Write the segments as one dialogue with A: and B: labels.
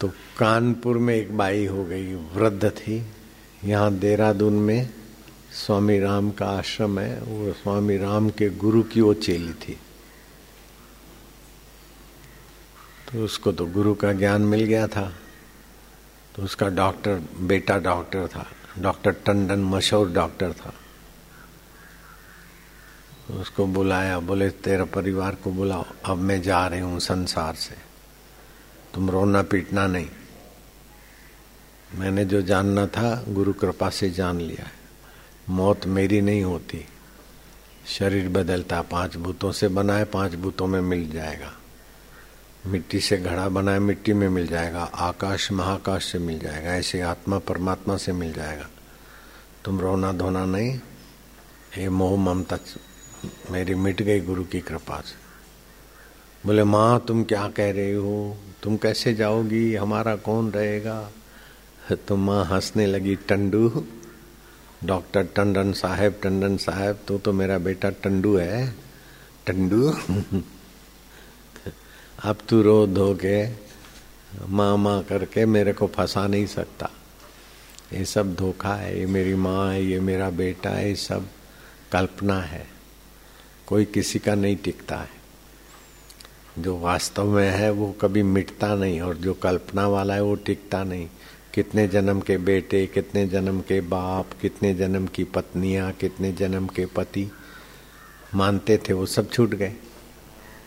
A: तो कानपुर में एक बाई हो गई, वृद्ध थी। यहाँ देहरादून में स्वामी राम का आश्रम है, वो स्वामी राम के गुरु की वो चेली थी। तो उसको तो गुरु का ज्ञान मिल गया था। तो उसका डॉक्टर, बेटा डॉक्टर था, डॉक्टर टंडन मशहूर डॉक्टर था। उसको बुलाया, बोले, तेरा परिवार को बुलाओ, अब मैं जा रही हूँ संसार से। तुम रोना पीटना नहीं। मैंने जो जानना था, गुरु कृपा से जान लिया है। मौत मेरी नहीं होती। शरीर बदलता, पाँच भूतों से बनाए, पाँच भूतों में मिल जाएगा। मिट्टी से घड़ा बनाए, मिट्टी में मिल जाएगा। आकाश, महाकाश से मिल जाएगा। ऐसे आत्मा, परमात्मा से मिल जाएगा। तुम रोना धोना नहीं। ये मोह ममता मेरी मिट गई गुरु की कृपा से। बोले, माँ, तुम क्या कह रही हो? तुम कैसे जाओगी? हमारा कौन रहेगा? तो माँ हंसने लगी, टंडू, डॉक्टर टंडन साहेब टंडन साहेब, तू तो मेरा बेटा टंडू है, टंडू। अब तू रो धो के माँ माँ करके मेरे को फंसा नहीं सकता। ये सब धोखा है, ये मेरी माँ है, ये मेरा बेटा है, ये सब कल्पना है। कोई किसी का नहीं टिकता है। जो वास्तव में है, वो कभी मिटता नहीं, और जो कल्पना वाला है, वो टिकता नहीं। कितने जन्म के बेटे, कितने जन्म के बाप, कितने जन्म की पत्नियाँ, कितने जन्म के पति मानते थे, वो सब छूट गए।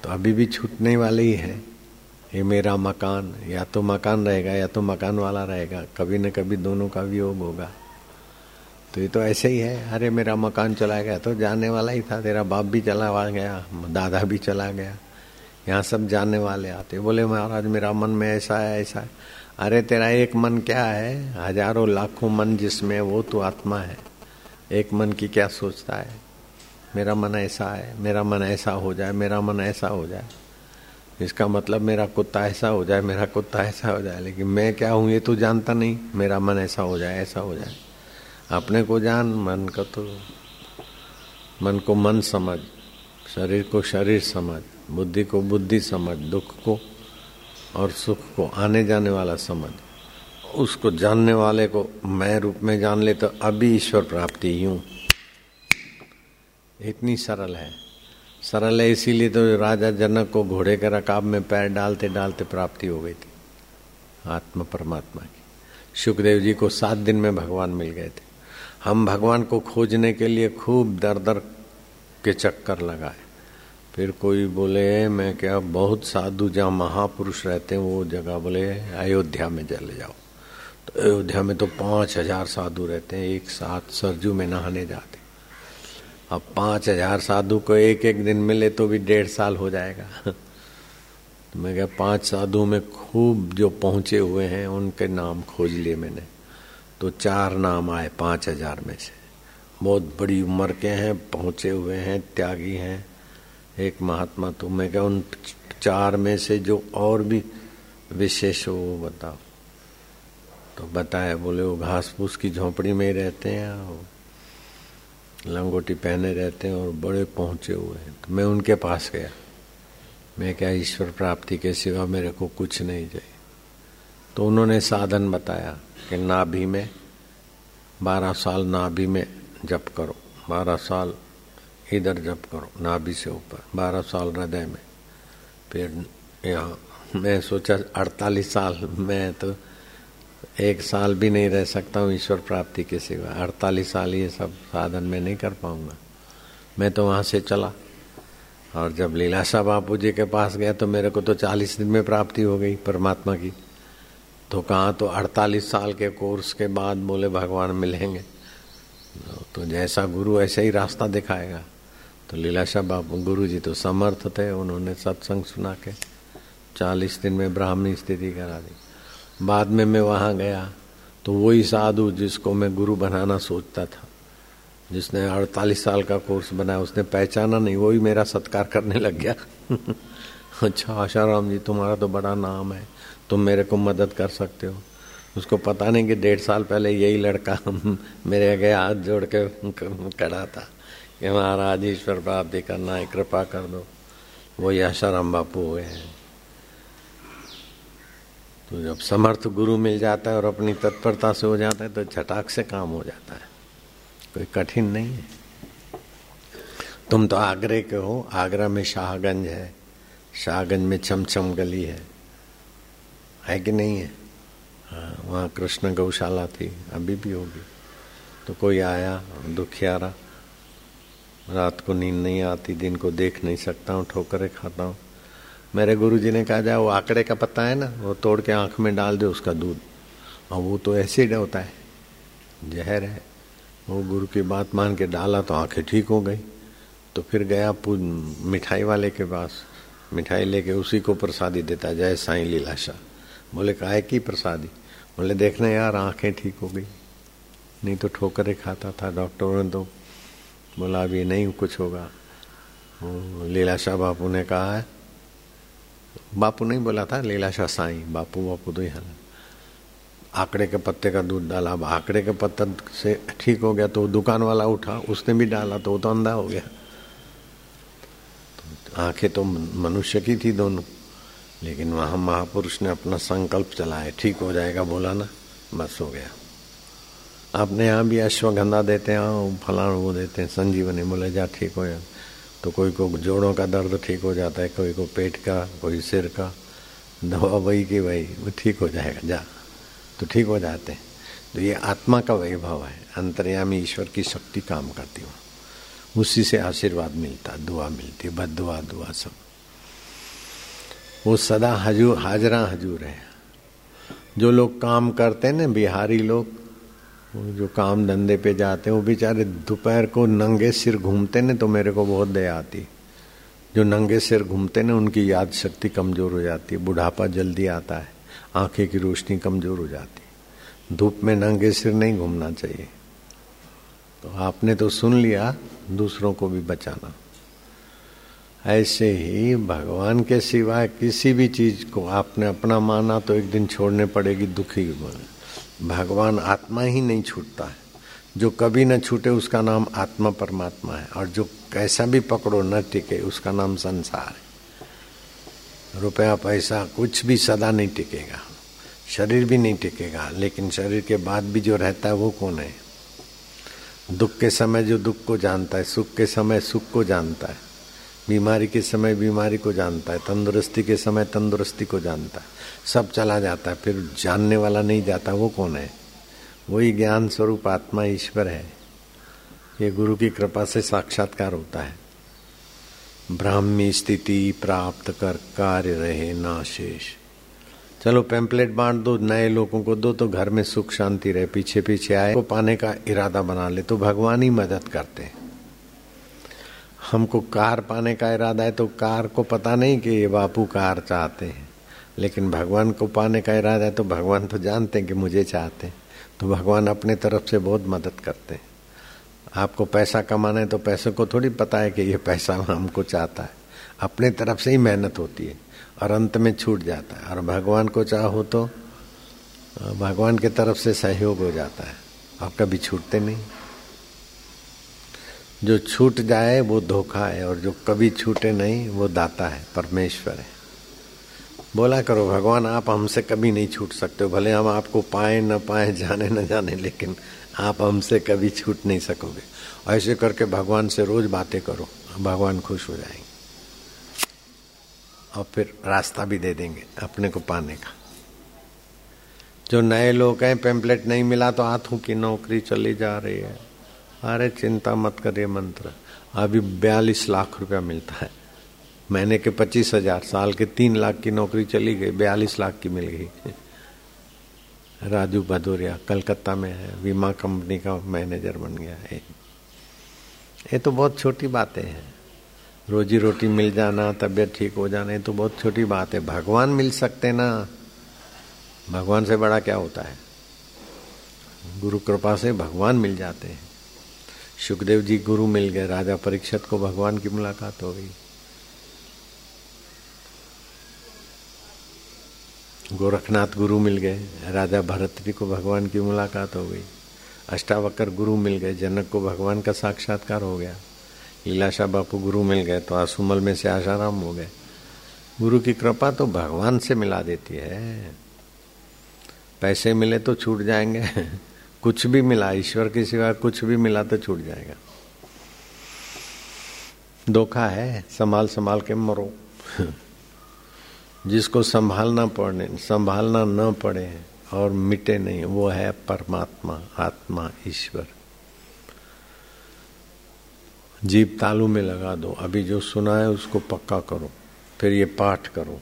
A: तो अभी भी छूटने वाले ही है। ये मेरा मकान, या तो मकान रहेगा, या तो मकान वाला रहेगा, कभी न कभी दोनों का वियोग होगा। तो ये तो ऐसे ही है। अरे, मेरा मकान चला गया तो जाने वाला ही था। तेरा बाप भी चला गया, दादा भी चला गया। यहाँ सब जानने वाले आते बोले, महाराज, मेरा मन में ऐसा है ऐसा है। अरे, तेरा एक मन क्या है? हज़ारों लाखों मन जिसमें वो तो आत्मा है। एक मन की क्या सोचता है? मेरा मन ऐसा है, मेरा मन ऐसा हो जाए, मेरा मन ऐसा हो जाए। इसका मतलब मेरा कुत्ता ऐसा हो जाए, मेरा कुत्ता ऐसा हो जाए। लेकिन मैं क्या हूँ, ये तो जानता नहीं। मेरा मन ऐसा हो जाए, ऐसा हो जाए। अपने को जान, मन का तो मन को मन समझ, शरीर को शरीर समझ। बुद्धि को बुद्धि समझ, दुख को और सुख को, आने जाने वाला समझ। उसको जानने वाले को मैं रूप में जान ले तो अभी ईश्वर प्राप्ति यूँ। इतनी सरल है। सरल है इसीलिए तो राजा जनक को घोड़े के रकाब में पैर डालते डालते प्राप्ति हो गई थी। आत्मा परमात्मा की। सुखदेव जी को सात दिन में भगवान मिल गए थे। हम भगवान को खोजने के लिए खूब दर दर के चक्कर लगाए। फिर कोई बोले, मैं क्या बहुत साधु जहाँ महापुरुष रहते हैं, वो जगह बोले, अयोध्या में चले जाओ। तो अयोध्या में तो पाँच हज़ार साधु रहते हैं, एक साथ सरजू में नहाने जाते अब पाँच हज़ार साधु को एक एक दिन मिले तो भी डेढ़ साल हो जाएगा। तो मैं क्या, पाँच साधु में खूब जो पहुँचे हुए हैं, उनके नाम खोज लिए मैंने। तो चार नाम आए पाँच हज़ार में से। बहुत बड़ी उम्र के हैं, पहुँचे हुए हैं, त्यागी हैं। एक महात्मा तो मैं क्या उन चार में से जो और भी विशेष हो, वो बताओ। तो बताया, बोले, वो घास फूस की झोपड़ी में ही रहते हैं लंगोटी पहने रहते हैं, और बड़े पहुँचे हुए हैं। तो मैं उनके पास गया। मैं क्या, ईश्वर प्राप्ति के सिवा मेरे को कुछ नहीं चाहिए तो उन्होंने साधन बताया कि नाभि में, बारह साल नाभि में जप करो। बारह साल इधर जप करो, नाभि से ऊपर, बारह साल हृदय में। फिर यहाँ, मैं सोचा अड़तालीस साल, मैं तो एक साल भी नहीं रह सकता हूँ ईश्वर प्राप्ति के सिवा। अड़तालीस साल ये सब साधन में नहीं कर पाऊँगा। मैं तो वहाँ से चला। और जब लीलाशाह बापू जी के पास गया तो मेरे को तो चालीस दिन में प्राप्ति हो गई परमात्मा की। तो कहा तो अड़तालीस साल के कोर्स के बाद बोले, भगवान मिलेंगे। तो जैसा गुरु ऐसे ही रास्ता दिखाएगा। तो लीलाशाह बाबू गुरु जी तो समर्थ थे, उन्होंने सत्संग सुना के चालीस दिन में ब्राह्मणी स्थिति करा दी। बाद में मैं वहाँ गया तो वही साधु जिसको मैं गुरु बनाना सोचता था, जिसने अड़तालीस साल का कोर्स बनाया, उसने पहचाना नहीं, वही मेरा सत्कार करने लग गया। अच्छा आशाराम जी, तुम्हारा तो बड़ा नाम है, तुम मेरे को मदद कर सकते हो। उसको पता नहीं कि डेढ़ साल पहले यही लड़का मेरे आगे हाथ जोड़ के खड़ा था। कि महाराज, ईश्वर प्राप्ति करना है, कृपा कर दो। वो आशाराम बापू हुए हैं। तो जब समर्थ गुरु मिल जाता है और अपनी तत्परता से हो जाता है तो झटाक से काम हो जाता है। कोई कठिन नहीं है। तुम तो आगरे के हो। आगरा में शाहगंज है। शाहगंज में चमचम गली है। है कि नहीं है? हाँ वहाँ कृष्ण गौशाला थी। अभी भी होगी। तो कोई आया, दुखियारा रात को नींद नहीं आती, दिन को देख नहीं सकता हूँ, ठोकरे खाता हूँ। मेरे गुरु जी ने कहा जाए वो आंकड़े का पत्ता है ना, वो तोड़ के आँख में डाल दे उसका दूध। और वो तो एसिड होता है। जहर है। वो गुरु की बात मान के डाला तो आँखें ठीक हो गई। तो फिर गया मिठाई वाले के पास। मिठाई लेके उसी को प्रसादी देता, जय साई लीलाशाह। बोले काय की प्रसादी? बोले, देखना यार, आँखें ठीक हो गई। नहीं तो ठोकरे खाता था, डॉक्टरों ने तो बोला, अभी नहीं कुछ होगा। लीलाशाह बापू ने कहा है। बापू नहीं बोला था लीलाशाह साई, बापू बापू तो यहाँ आंकड़े के पत्ते का दूध डाला, अब आंकड़े के पत्ते से ठीक हो गया तो दुकान वाला उठा, उसने भी डाला तो वो तो अंधा हो गया। तो आँखें तो मनुष्य की थी दोनों, लेकिन वहाँ महापुरुष ने अपना संकल्प चलाया, ठीक हो जाएगा, बोला ना, बस हो गया। अपने यहाँ भी अश्वगंधा देते हैं फलाण वो देते हैं, संजीवनी बोले जा ठीक हो जाए। तो कोई को जोड़ों का दर्द ठीक हो जाता है, कोई को पेट का, कोई सिर का, दवा वही की वही, वो ठीक हो जाएगा, जा। तो ठीक हो जाते हैं। तो ये आत्मा का वैभव है, अंतर्यामी ईश्वर की शक्ति काम करती हूँ। उसी से आशीर्वाद मिलता दुआ मिलती बद दुआ दुआ सब। वो सदा हजूर हाजरा हजूर है। जो लोग काम करते हैं ना, बिहारी लोग जो काम धंधे पे जाते हैं, वो बेचारे दोपहर को नंगे सिर घूमते ने तो मेरे को बहुत दया आती जो नंगे सिर घूमते ने, उनकी याद शक्ति कमज़ोर हो जाती है। बुढ़ापा जल्दी आता है, आँखें की रोशनी कमज़ोर हो जाती धूप में नंगे सिर नहीं घूमना चाहिए। तो आपने तो सुन लिया, दूसरों को भी बचाना। ऐसे ही भगवान के सिवाय किसी भी चीज़ को आपने अपना माना तो एक दिन छोड़ने पड़ेगी, दुखी बने भगवान आत्मा ही नहीं छूटता है। जो कभी न छूटे उसका नाम आत्मा परमात्मा है, और जो कैसा भी पकड़ो न टिके उसका नाम संसार है। रुपया पैसा कुछ भी सदा नहीं टिकेगा, शरीर भी नहीं टिकेगा, लेकिन शरीर के बाद भी जो रहता है वो कौन है? दुख के समय जो दुख को जानता है, सुख के समय सुख को जानता है। बीमारी के समय बीमारी को जानता है, तंदुरुस्ती के समय तंदुरुस्ती को जानता है। सब चला जाता है, फिर जानने वाला नहीं जाता, वो कौन है? वही ज्ञान स्वरूप आत्मा ईश्वर है। ये गुरु की कृपा से साक्षात्कार होता है। ब्राह्मी स्थिति प्राप्त कर कार्य रहे नाशेष चलो पेम्पलेट बांट दो, नए लोगों को दो तो घर में सुख शांति रहे पीछे पीछे आए, को पाने का इरादा बना ले तो भगवान ही मदद करते हमको कार पाने का इरादा है तो कार को पता नहीं कि ये बापू कार चाहते हैं। लेकिन भगवान को पाने का इरादा है तो भगवान तो जानते हैं कि मुझे चाहते हैं। तो भगवान अपने तरफ़ से बहुत मदद करते हैं। आपको पैसा कमाना है तो पैसे को थोड़ी पता है कि ये पैसा हमको चाहता है। अपने तरफ़ से ही मेहनत होती है और अंत में छूट जाता है। और भगवान को चाहो तो भगवान के तरफ़ से सहयोग हो जाता है। आप कभी छूटते नहीं। जो छूट जाए वो धोखा है, और जो कभी छूटे नहीं, वो दाता है, परमेश्वर है। बोला करो, भगवान, आप हमसे कभी नहीं छूट सकते भले हम आपको पाए, न पाए, जाने, न जाने, लेकिन आप हमसे कभी छूट नहीं सकोगे। ऐसे करके भगवान से रोज बातें करो, भगवान खुश हो जाएँगे। और फिर रास्ता भी दे देंगे, अपने को पाने का। जो नए लोग हैं, पेम्पलेट नहीं मिला तो हाथों की नौकरी चली जा रही है। अरे चिंता मत करिए मंत्र। अभी बयालीस लाख रुपया मिलता है। महीने के पच्चीस हज़ार, साल के तीन लाख की नौकरी चली गई, बयालीस लाख की मिल गई। राजू भदौरिया, कलकत्ता में है बीमा कंपनी का मैनेजर बन गया है। ये तो बहुत छोटी बातें हैं। रोजी रोटी मिल जाना, तबीयत ठीक हो जाना, ये तो बहुत छोटी बात है। भगवान मिल सकते ना। भगवान से बड़ा क्या होता है? गुरु कृपा से भगवान मिल जाते हैं। सुखदेव जी गुरु मिल गए, राजा परीक्षत को भगवान की मुलाकात हो गई। गोरखनाथ गुरु मिल गए, राजा भरत जी को भगवान की मुलाकात हो गई। अष्टावक्र गुरु मिल गए, जनक को भगवान का साक्षात्कार हो गया। लीलाशाह बापू गुरु मिल गए तो आसुमल में से आशाराम हो गए। गुरु की कृपा तो भगवान से मिला देती है। पैसे मिले तो छूट जाएँगे। कुछ भी मिला, ईश्वर के सिवा कुछ भी मिला तो छूट जाएगा। धोखा है संभाल संभाल के मरो। जिसको संभालना पड़े संभालना न पड़े और मिटे नहीं, वो है परमात्मा, आत्मा, ईश्वर। जीप तालू में लगा दो, अभी जो सुना है उसको पक्का करो, फिर ये पाठ करो।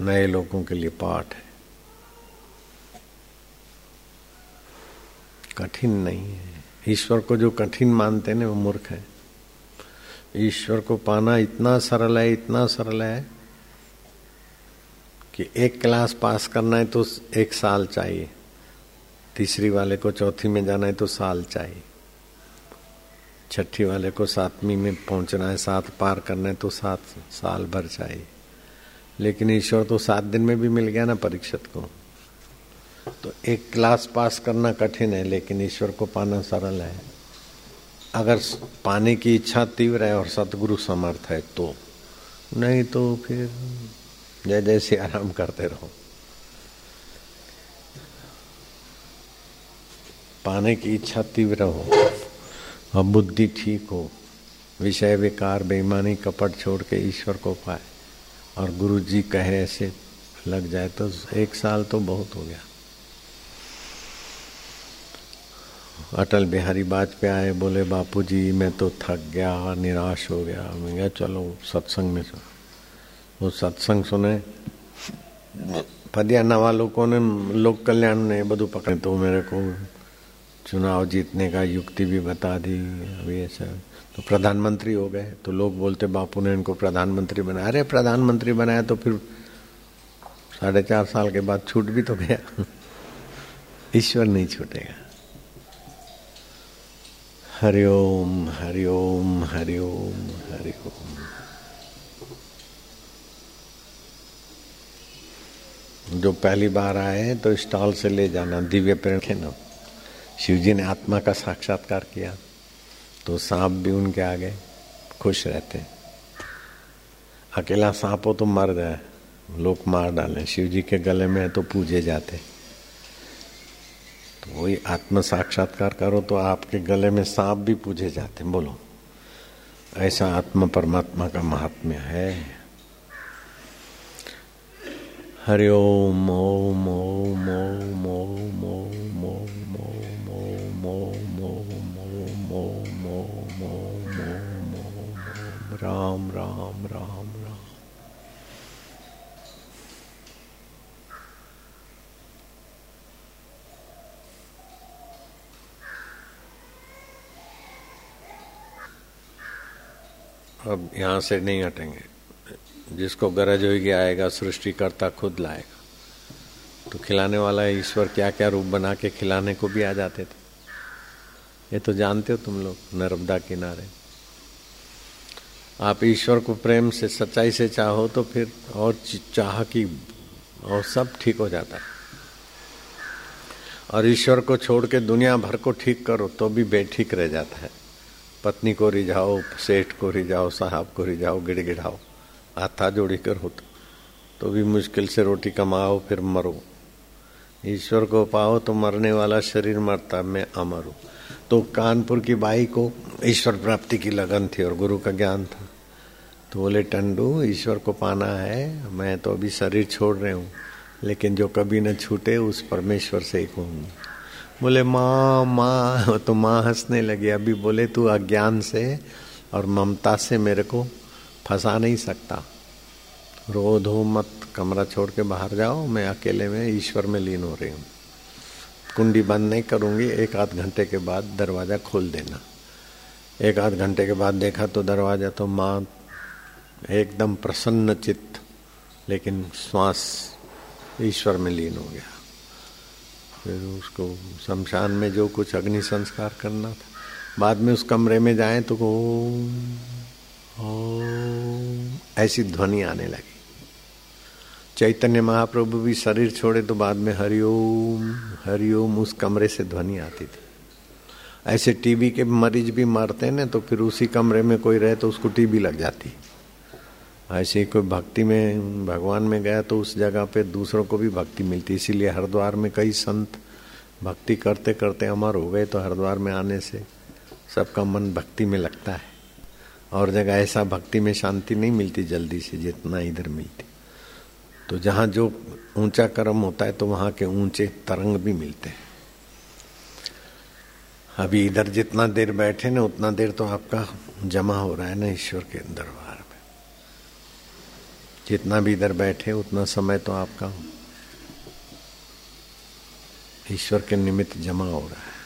A: नए लोगों के लिए पाठ है। कठिन नहीं है। ईश्वर को जो कठिन मानते हैं वो मूर्ख है। ईश्वर को पाना इतना सरल है, इतना सरल है कि एक क्लास पास करना है तो एक साल चाहिए। तीसरी वाले को चौथी में जाना है तो साल चाहिए। छठी वाले को सातवीं में पहुँचना है, सात पार करना है तो सात साल भर चाहिए। लेकिन ईश्वर तो सात दिन में भी मिल गया ना परीक्षित को। तो एक क्लास पास करना कठिन है, लेकिन ईश्वर को पाना सरल है। अगर पाने की इच्छा तीव्र है और सतगुरु समर्थ है तो। नहीं तो फिर जय जैसे आराम करते रहो। पाने की इच्छा तीव्र हो, और बुद्धि ठीक हो, विषय विकार, बेईमानी, कपट छोड़ के ईश्वर को पाए, और गुरु जी कहे ऐसे लग जाए तो एक साल तो बहुत हो गया। अटल बिहारी वाजपेयी आए, बोले बापू जी मैं तो थक गया, निराश हो गया। मैं गया चलो, सत्संग में वो सत्संग सुने। पदियाना लोगों ने, लोक कल्याण ने बधु पकड़े तो मेरे को चुनाव जीतने का युक्ति भी बता दी अभी ऐसा तो प्रधानमंत्री हो गए तो लोग बोलते, बापू ने इनको प्रधानमंत्री बनाया। अरे, प्रधानमंत्री बनाया तो फिर साढ़े चार साल के बाद छूट भी तो गया। ईश्वर नहीं छूटेगा। हरिओम हरिओम हरिओम हरिओम जो पहली बार आए तो स्टॉल से ले जाना, दिव्य प्रेम ना शिव जी ने आत्मा का साक्षात्कार किया तो सांप भी उनके आगे खुश रहते अकेला सांप हो तो मर जाए, लोग मार डालें, शिव जी के गले में है तो पूजे जाते तो वही आत्म साक्षात्कार करो तो आपके गले में सांप भी पूजे जाते हैं बोलो ऐसा आत्म परमात्मा का महात्म्य है हरि ओम ओम ओम ओम ओम ओम ओम ओम ओम ओम ओम ओम ओम ओम ओम राम राम राम अब यहाँ से नहीं हटेंगे। जिसको गरज होगी आएगा, सृष्टिकर्ता खुद लाएगा। तो खिलाने वाला ईश्वर क्या क्या रूप बना के खिलाने को भी आ जाते थे। ये तो जानते हो तुम लोग, नर्मदा किनारे। आप ईश्वर को प्रेम से, सच्चाई से चाहो तो फिर और चाह की, और सब ठीक हो जाता है। और ईश्वर को छोड़ के दुनिया भर को ठीक करो तो भी बेठीक रह जाता है। पत्नी को रिझाओ, सेठ को रिझाओ, साहब को रिझाओ, गिड़गिड़ाओ। हाथा जोड़ी कर हो तो भी मुश्किल से रोटी कमाओ, फिर मरो। ईश्वर को पाओ तो मरने वाला शरीर मरता, मैं अमर। हूँ तो कानपुर की बाई को ईश्वर प्राप्ति की लगन थी और गुरु का ज्ञान था। तो बोले, टंडू, ईश्वर को पाना है, मैं तो अभी शरीर छोड़ रहे हूँ, लेकिन जो कभी न छूटे, उस परमेश्वर से ही कहूँगा बोले, माँ माँ। तो माँ हंसने लगी। अभी बोले, तू अज्ञान से और ममता से मेरे को फंसा नहीं सकता। रो धो मत, कमरा छोड़ के बाहर जाओ। मैं अकेले में ईश्वर में लीन हो रही हूँ। कुंडी बंद नहीं करूँगी। एक आध घंटे के बाद दरवाज़ा खोल देना। एक आध घंटे के बाद देखा तो दरवाज़ा तो माँ एकदम प्रसन्न चित्त, लेकिन श्वास ईश्वर में लीन हो गया। फिर उसको शमशान में जो कुछ अग्नि संस्कार करना था, बाद में उस कमरे में जाए तो वो ऐसी ध्वनि आने लगी। चैतन्य महाप्रभु भी शरीर छोड़े तो बाद में हरिओम हरिओम उस कमरे से ध्वनि आती थी। ऐसे टीबी के मरीज़ भी मरते ना तो फिर उसी कमरे में कोई रहे तो उसको टीबी लग जाती। ऐसे कोई भक्ति में, भगवान में गया तो उस जगह पे दूसरों को भी भक्ति मिलती। इसीलिए हरिद्वार में कई संत भक्ति करते करते अमर हो गए तो हरिद्वार में आने से सबका मन भक्ति में लगता है। और जगह ऐसा भक्ति में शांति नहीं मिलती जल्दी से जितना इधर मिलती। तो जहाँ जो ऊँचा कर्म होता है तो वहाँ के ऊँचे तरंग भी मिलते हैं। अभी इधर जितना देर बैठे ना उतना देर तो आपका जमा हो रहा है ना ईश्वर के दरबार। जितना भी इधर बैठे, उतना समय तो आपका ईश्वर के निमित्त जमा हो रहा है।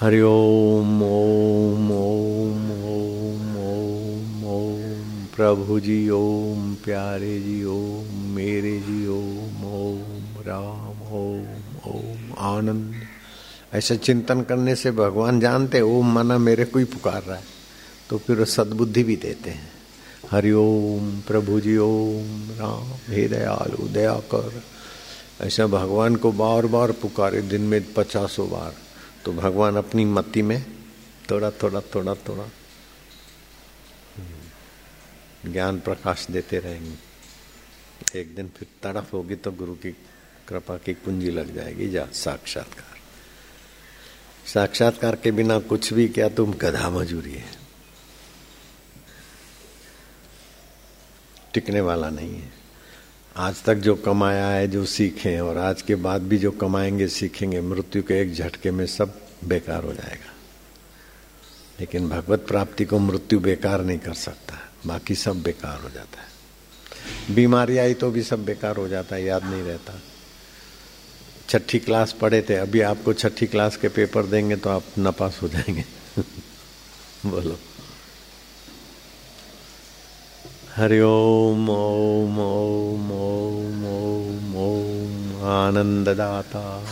A: हरि ओम ओम ओम ओम ओम। ओम प्रभु जी, ओम। प्यारे जी, ओम। मेरे जी, ओम ओम। राम, ओम ओम। आनंद। ऐसे चिंतन करने से भगवान जानते ओम मना मेरे को ही पुकार रहा है। तो फिर सद्बुद्धि भी देते हैं। हरि ओम, प्रभु जी ओम, राम, हे दयालु, दया कर। ऐसा भगवान को बार बार पुकारे, दिन में पचासों बार। तो भगवान अपनी मति में थोड़ा थोड़ा थोड़ा थोड़ा ज्ञान प्रकाश देते रहेंगे। एक दिन फिर तड़फ होगी तो गुरु की कृपा की कुंजी लग जाएगी जा, साक्षात्कार। साक्षात्कार के बिना कुछ भी क्या तुम गधा मजूरी है? टिकने वाला नहीं है। आज तक जो कमाया है, जो सीखे और आज के बाद भी जो कमाएँगे, सीखेंगे, मृत्यु के एक झटके में सब बेकार हो जाएगा। लेकिन भगवत प्राप्ति को मृत्यु बेकार नहीं कर सकता। बाकी सब बेकार हो जाता है। बीमारी आई तो भी सब बेकार हो जाता है, याद नहीं रहता। छठी क्लास पढ़े थे, अभी आपको छठी क्लास के पेपर देंगे तो आप नपास हो जाएँगे। बोलो। हरि ओम ओम ओम ओम ओम ओम, आनंददाता।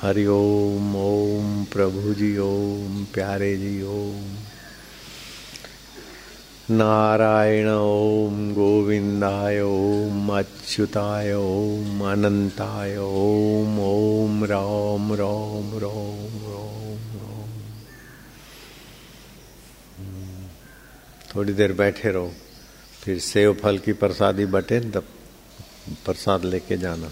A: हरि ओम ओम प्रभु जी ओम प्यारे जी ओम। नारायण ओम, गोविंदाय ओम, अच्युताय ओम, अनंताय ओम ओम, राम राम राम राम राम। थोड़ी देर बैठे रहो। फिर सेव फल की प्रसादी बटे तब प्रसाद लेके जाना।